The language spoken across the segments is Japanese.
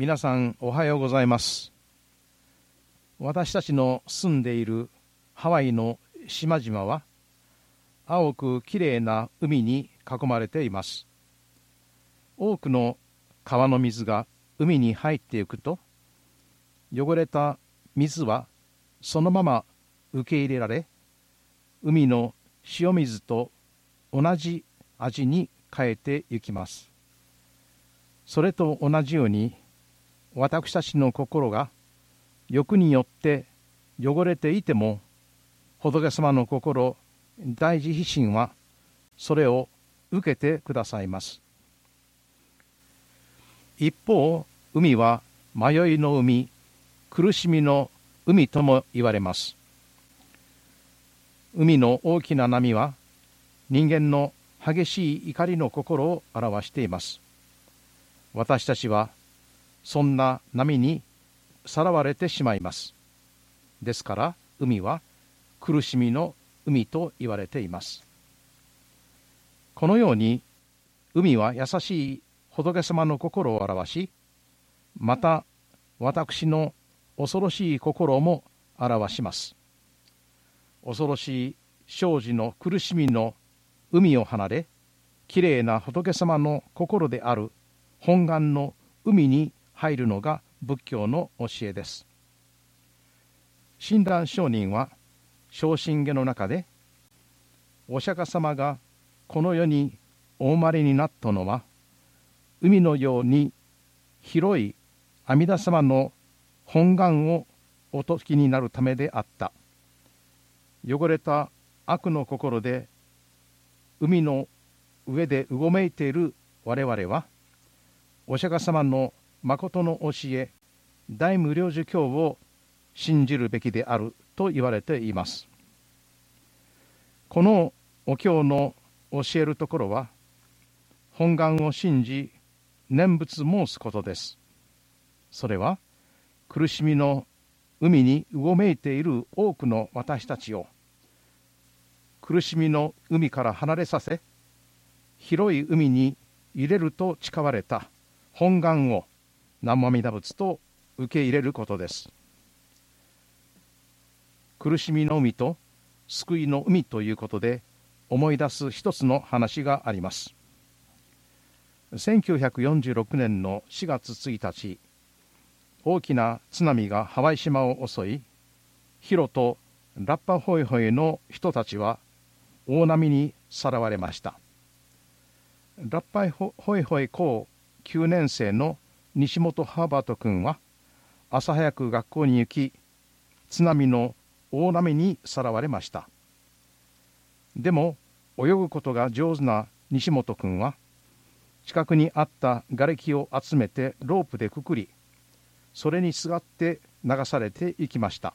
皆さんおはようございます。私たちの住んでいるハワイの島々は青くきれいな海に囲まれています。多くの川の水が海に入っていくと汚れた水はそのまま受け入れられ海の塩水と同じ味に変えていきます。それと同じように私たちの心が欲によって汚れていても仏様の心大事非心はそれを受けてくださいます。一方海は迷いの海苦しみの海とも言われます。海の大きな波は人間の激しい怒りの心を表しています。私たちはそんな波にさらわれてしまいます。ですから海は苦しみの海と言われています。このように海は優しい仏様の心を表しまた私の恐ろしい心も表します。恐ろしい生じの苦しみの海を離れきれいな仏様の心である本願の海に入るのが仏教の教えです。親鸞上人は昇進下の中でお釈迦様がこの世にお生まれになったのは海のように広い阿弥陀様の本願をおときになるためであった汚れた悪の心で海の上でうごめいている我々はお釈迦様の誠の教え大無量寿教を信じるべきであると言われています。このお経の教えるところは本願を信じ念仏申すことです。それは苦しみの海にうごめいている多くの私たちを苦しみの海から離れさせ広い海に入れると誓われた本願を南無阿弥陀仏と受け入れることです。苦しみの海と救いの海ということで思い出す一つの話があります。1946年の4月1日大きな津波がハワイ島を襲いヒロとラッパホイホイの人たちは大波にさらわれました。ラッパホイホイ校9年生の西本ハーバート君は朝早く学校に行き津波の大波にさらわれました。でも泳ぐことが上手な西本君は近くにあった瓦礫を集めてロープでくくりそれにすがって流されていきました。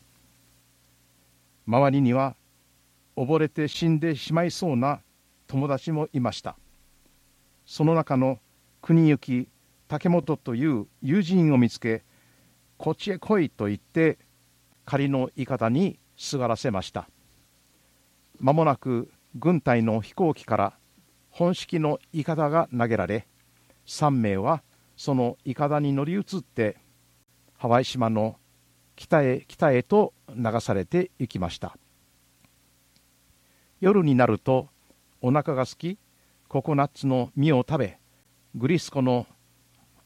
周りには溺れて死んでしまいそうな友達もいました。その中の国行竹本という友人を見つけこっちへ来いと言って仮のいかだにすがらせました。間もなく軍隊の飛行機から本式のいかだが投げられ3名はそのいかだに乗り移ってハワイ島の北へ北へと流されていきました。夜になるとお腹がすきココナッツの実を食べグリスコの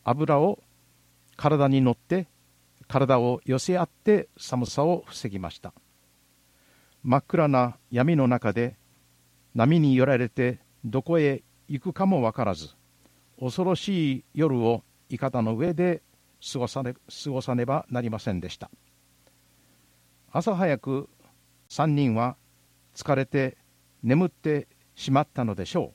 油を体に乗って体を寄せ合って寒さを防ぎました。真っ暗な闇の中で波に揺られてどこへ行くかもわからず恐ろしい夜をいかだの上で過ごさね過ごさねばなりませんでした。朝早く3人は疲れて眠ってしまったのでしょ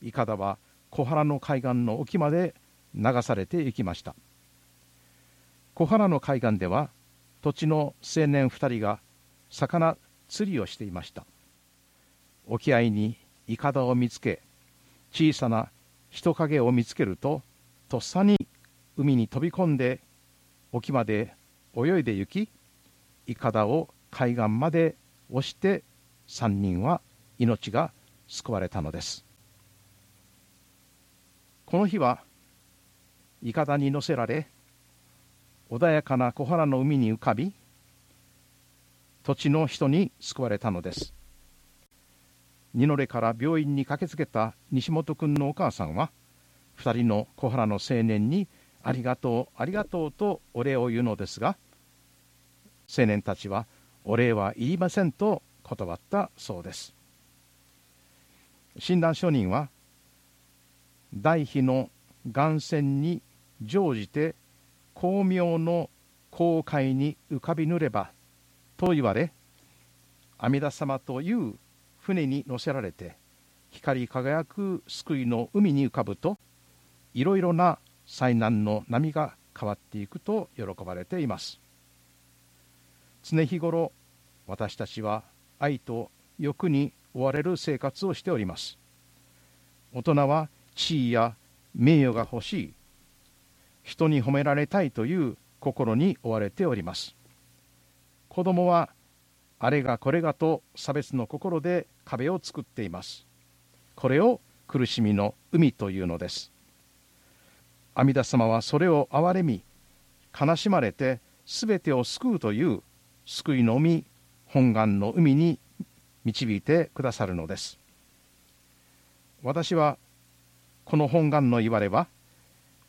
う。いかだは小原の海岸の沖まで流されていきました。小原の海岸では土地の青年2人が魚釣りをしていました。沖合にいかだを見つけ小さな人影を見つけるととっさに海に飛び込んで沖まで泳いで行きいかだを海岸まで押して3人は命が救われたのです。この日はいかだに乗せられ穏やかな小原の海に浮かび土地の人に救われたのです。二のれから病院に駆けつけた西本君のお母さんは二人の小原の青年にありがとうありがとうとお礼を言うのですが青年たちはお礼は言いませんと断ったそうです。診断書人は大悲の岩線に乗じて光明の航海に浮かびぬればと言われ阿弥陀様という船に乗せられて光り輝く救いの海に浮かぶといろいろな災難の波が変わっていくと喜ばれています。常日頃私たちは愛と欲に追われる生活をしております。大人は地位や名誉が欲しい。人に褒められたいという心に追われております。子供はあれがこれがと差別の心で壁を作っています。これを苦しみの海というのです。阿弥陀様はそれを憐れみ悲しまれてすべてを救うという救いの海本願の海に導いてくださるのです。私はこの本願の言われは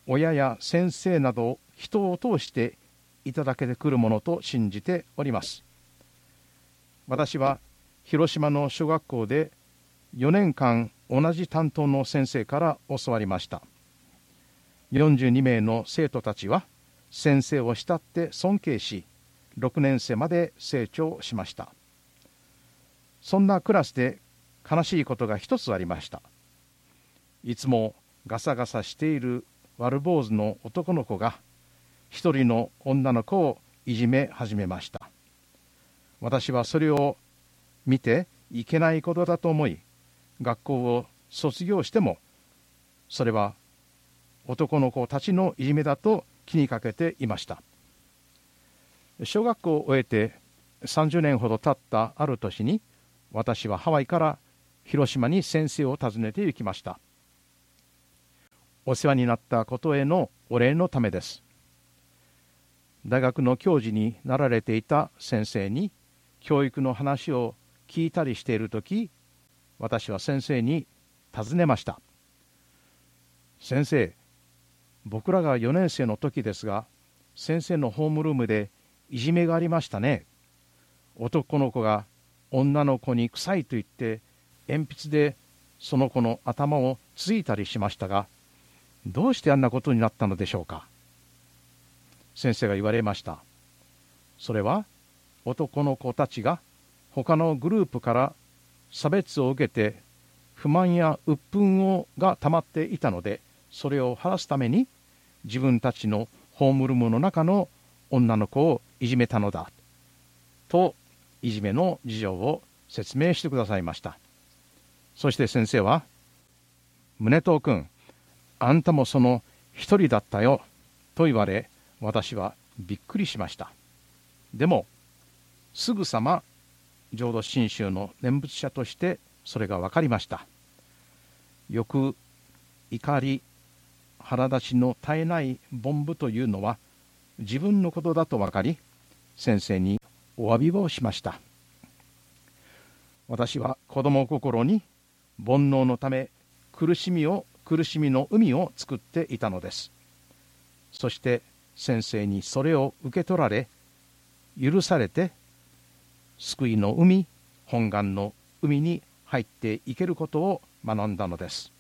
親や先生など人を通していただけてくるものと信じております。私は広島の小学校で4年間同じ担当の先生から教わりました。42名の生徒たちは先生を慕って尊敬し6年生まで成長しました。そんなクラスで悲しいことが一つありました。いつもガサガサしている悪坊主の男の子が一人の女の子をいじめ始めました。私はそれを見ていけないことだと思い学校を卒業してもそれは男の子たちのいじめだと気にかけていました。小学校を終えて30年ほど経ったある年に私はハワイから広島に先生を訪ねて行きました。お世話になったことへのお礼のためです。大学の教授になられていた先生に教育の話を聞いたりしている時私は先生に尋ねました。先生僕らが4年生の時ですが先生のホームルームでいじめがありましたね。男の子が女の子に臭いと言って鉛筆でその子の頭をついたりしましたがどうしてあんなことになったのでしょうか？先生が言われました。それは男の子たちが他のグループから差別を受けて不満や鬱憤をが溜まっていたのでそれを晴らすために自分たちのホームルームの中の女の子をいじめたのだといじめの事情を説明してくださいました。そして先生は「宗藤君あんたもその一人だったよ」と言われ私はびっくりしました。でもすぐさま浄土真宗の念仏者としてそれが分かりました。よく怒り腹立ちの絶えない凡夫というのは自分のことだと分かり先生にお詫びをしました。私は子供心に煩悩のため苦しみを苦しみの海を作っていたのです。そして先生にそれを受け取られ許されて救いの海本願の海に入っていけることを学んだのです。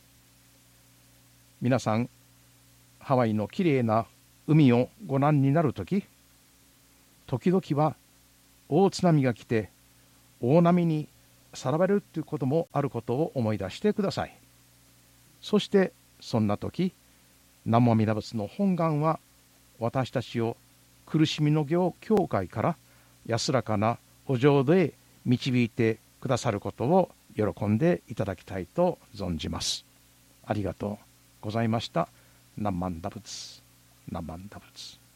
皆さんハワイのきれいな海をご覧になる時時々は大津波が来て大波にさらわれるということもあることを思い出してください。そしてそんな時南無阿弥陀仏の本願は私たちを苦しみの行教会から安らかなお浄土へ導いてくださることを喜んでいただきたいと存じます。ありがとうございました。南蛮陀仏南蛮陀仏